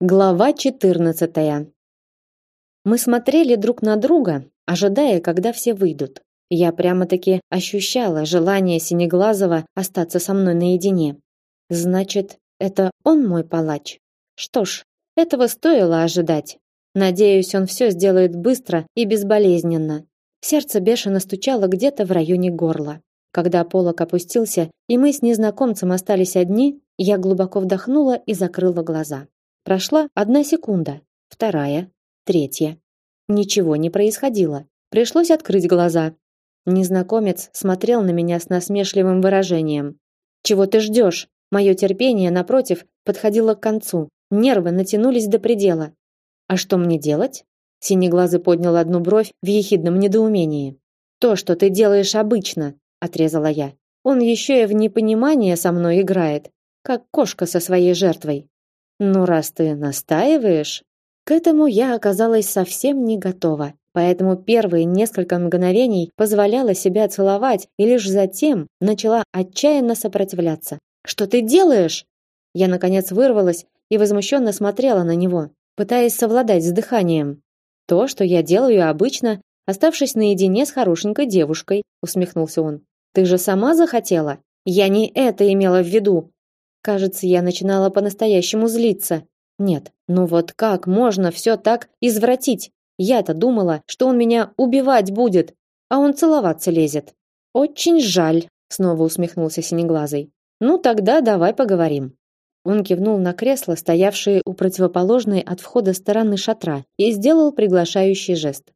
Глава 14. Мы смотрели друг на друга, ожидая, когда все выйдут. Я прямо-таки ощущала желание Синеглазого остаться со мной наедине. Значит, это он мой палач. Что ж, этого стоило ожидать. Надеюсь, он все сделает быстро и безболезненно. Сердце бешено стучало где-то в районе горла. Когда полог опустился, и мы с незнакомцем остались одни, я глубоко вдохнула и закрыла глаза. Прошла одна секунда, вторая, третья. Ничего не происходило. Пришлось открыть глаза. Незнакомец смотрел на меня с насмешливым выражением. Чего ты ждешь? Мое терпение, напротив, подходило к концу. Нервы натянулись до предела. А что мне делать? Синеглазый поднял одну бровь в ехидном недоумении. То, что ты делаешь обычно, отрезала я. Он еще и в непонимание со мной играет, как кошка со своей жертвой. Ну раз ты настаиваешь, к этому я оказалась совсем не готова. Поэтому первые несколько мгновений позволяла себя целовать и лишь затем начала отчаянно сопротивляться. Что ты делаешь? Я наконец вырвалась и возмущенно смотрела на него, пытаясь совладать с дыханием. То, что я делаю обычно, оставшись наедине с хорошенькой девушкой, усмехнулся он. Ты же сама захотела? Я не это имела в виду. Кажется, я начинала по-настоящему злиться. Нет, ну вот как можно все так извратить? Я-то думала, что он меня убивать будет, а он целоваться лезет. Очень жаль, снова усмехнулся синеглазый. Ну тогда давай поговорим. Он кивнул на кресло, стоявшее у противоположной от входа стороны шатра, и сделал приглашающий жест.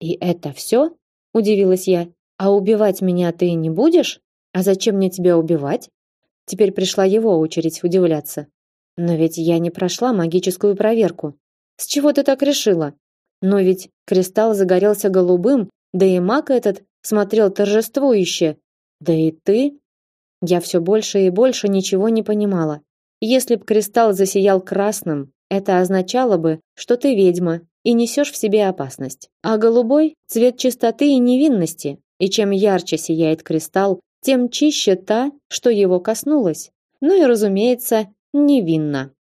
И это все? удивилась я. А убивать меня ты не будешь? А зачем мне тебя убивать? Теперь пришла его очередь удивляться. Но ведь я не прошла магическую проверку. С чего ты так решила? Но ведь кристалл загорелся голубым, да и маг этот смотрел торжествующе. Да и ты? Я все больше и больше ничего не понимала. Если б кристалл засиял красным, это означало бы, что ты ведьма и несешь в себе опасность. А голубой цвет чистоты и невинности. И чем ярче сияет кристалл, тем чище та, что его коснулась. Ну и, разумеется, невинна.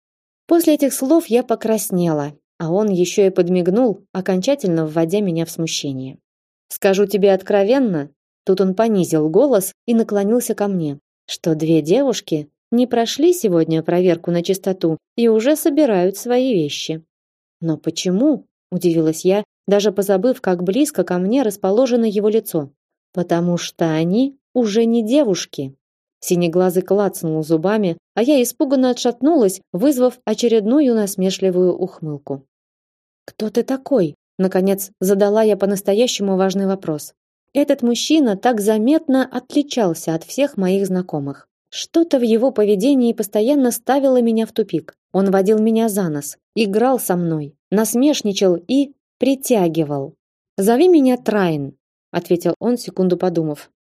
После этих слов я покраснела, а он еще и подмигнул, окончательно вводя меня в смущение. Скажу тебе откровенно, тут он понизил голос и наклонился ко мне, что две девушки не прошли сегодня проверку на чистоту и уже собирают свои вещи. Но почему? удивилась я, даже позабыв, как близко ко мне расположено его лицо. Потому что они уже не девушки. Синеглазый клацнул зубами, а я испуганно отшатнулась, вызвав очередную насмешливую ухмылку. Кто ты такой? наконец задала я по-настоящему важный вопрос. Этот мужчина так заметно отличался от всех моих знакомых. Что-то в его поведении постоянно ставило меня в тупик. Он водил меня за нос, играл со мной, насмешничал и притягивал. Зови меня Трайн, ответил он, секунду подумав.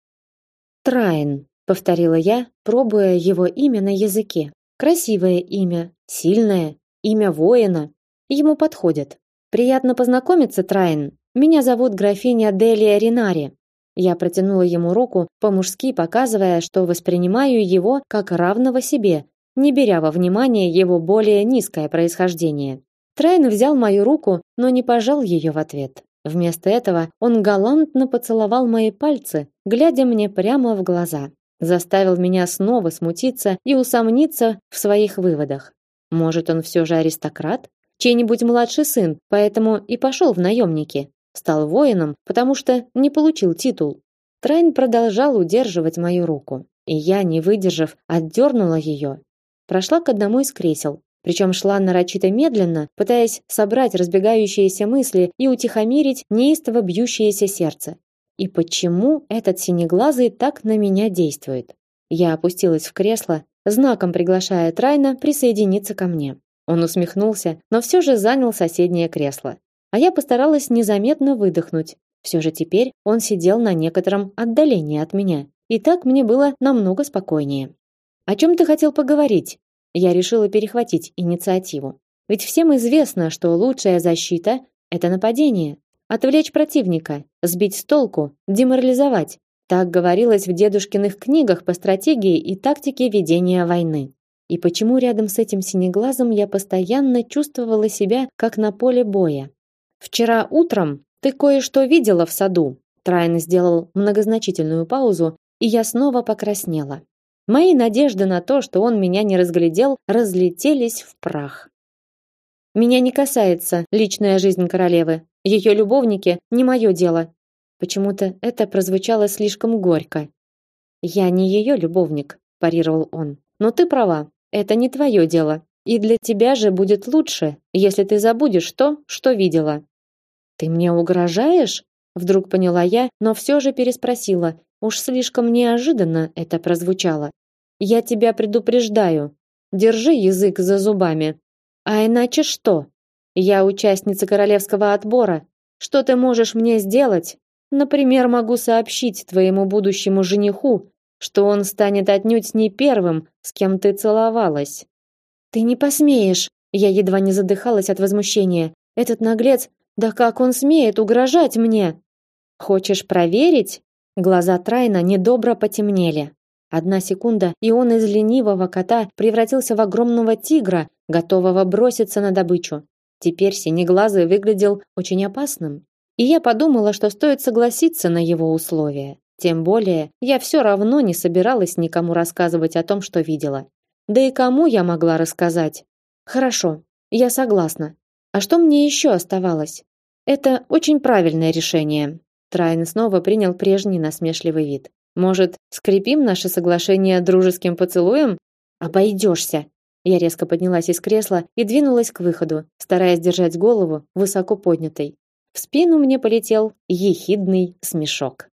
Трайн, повторила я, пробуя его имя на языке. Красивое имя, сильное, имя воина. Ему подходит. Приятно познакомиться, Трайн. Меня зовут графиня Делия Ринари. Я протянула ему руку, по-мужски показывая, что воспринимаю его как равного себе, не беря во внимание его более низкое происхождение. Трайн взял мою руку, но не пожал ее в ответ. Вместо этого он галантно поцеловал мои пальцы, глядя мне прямо в глаза. Заставил меня снова смутиться и усомниться в своих выводах. Может, он все же аристократ? Чей-нибудь младший сын, поэтому и пошел в наемники. Стал воином, потому что не получил титул. Трайн продолжал удерживать мою руку, и я, не выдержав, отдернула ее. Прошла к одному из кресел, причем шла нарочито медленно, пытаясь собрать разбегающиеся мысли и утихомирить неистово бьющееся сердце. И почему этот синеглазый так на меня действует? Я опустилась в кресло, знаком приглашая Трайна присоединиться ко мне. Он усмехнулся, но все же занял соседнее кресло. А я постаралась незаметно выдохнуть. Все же теперь он сидел на некотором отдалении от меня, и так мне было намного спокойнее. О чем ты хотел поговорить? Я решила перехватить инициативу. Ведь всем известно, что лучшая защита это нападение, отвлечь противника, сбить с толку, деморализовать. Так говорилось в дедушкиных книгах по стратегии и тактике ведения войны. И почему рядом с этим синеглазым я постоянно чувствовала себя как на поле боя? Вчера утром ты кое-что видела в саду. Трайн сделал многозначительную паузу, и я снова покраснела. Мои надежды на то, что он меня не разглядел, разлетелись в прах. Меня не касается личная жизнь королевы. Ее любовники не мое дело. Почему-то это прозвучало слишком горько. Я не ее любовник, парировал он. Но ты права. Это не твое дело. И для тебя же будет лучше, если ты забудешь то, что видела. Ты мне угрожаешь? Вдруг поняла я, но все же переспросила. Уж слишком неожиданно это прозвучало. Я тебя предупреждаю. Держи язык за зубами. А иначе что? Я участница королевского отбора. Что ты можешь мне сделать? Например, могу сообщить твоему будущему жениху, что он станет отнюдь не первым, с кем ты целовалась. Ты не посмеешь. Я едва не задыхалась от возмущения. Этот наглец, да как он смеет угрожать мне? Хочешь проверить? Глаза Трайна недобро потемнели. Одна секунда, и он из ленивого кота превратился в огромного тигра, готового броситься на добычу. Теперь синеглазый выглядел очень опасным. И я подумала, что стоит согласиться на его условия. Тем более, я все равно не собиралась никому рассказывать о том, что видела. Да и кому я могла рассказать? Хорошо, я согласна. А что мне еще оставалось? Это очень правильное решение. Трайн снова принял прежний насмешливый вид. Может, скрепим наше соглашение дружеским поцелуем? Обойдешься. Я резко поднялась из кресла и двинулась к выходу, стараясь держать голову высоко поднятой. В спину мне полетел ехидный смешок.